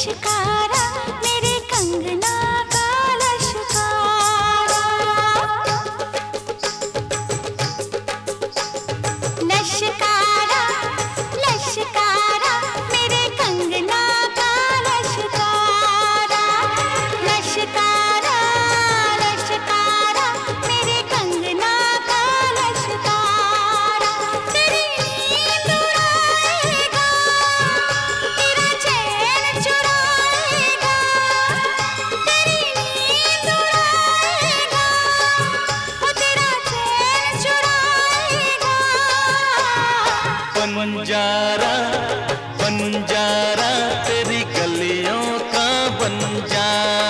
शिकारा मेरे कंगन बन जा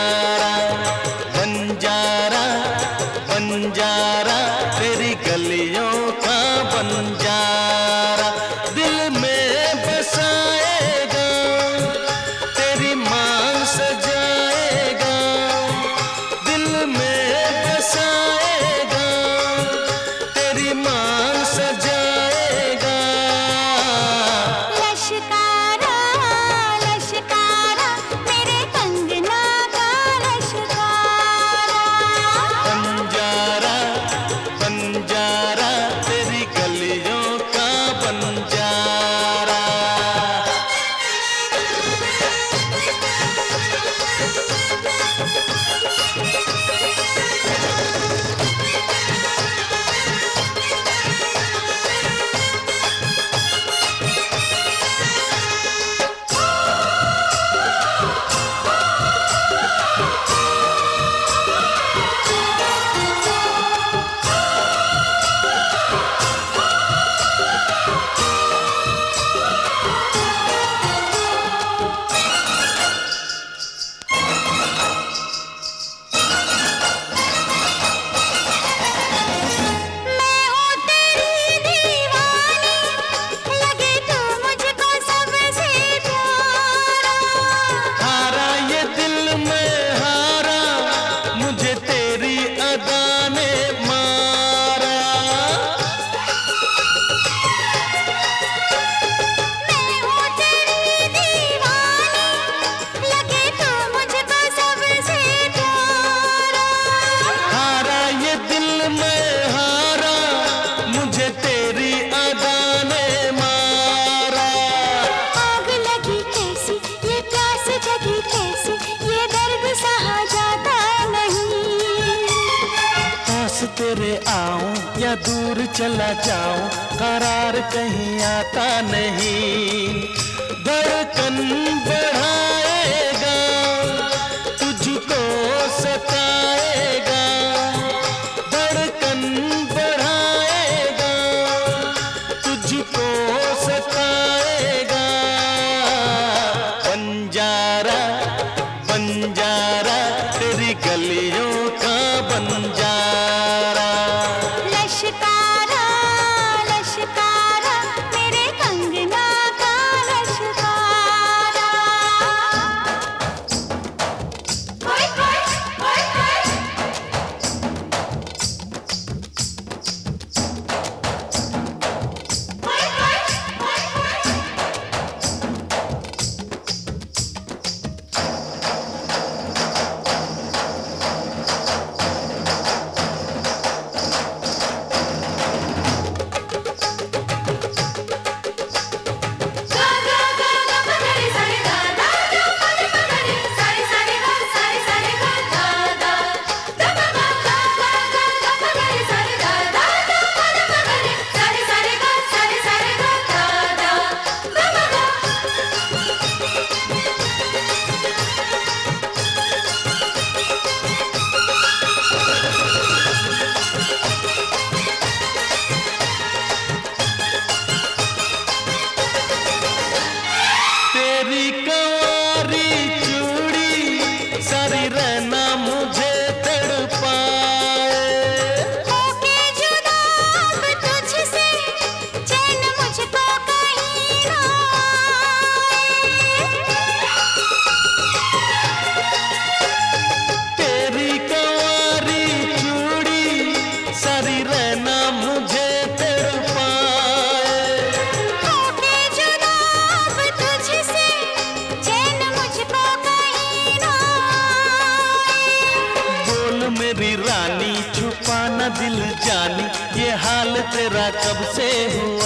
तेरे आऊँ या दूर चला जाऊँ करार कहीं आता नहीं। धड़कन बढ़ाए जाने ये हाल तेरा कब से हुआ?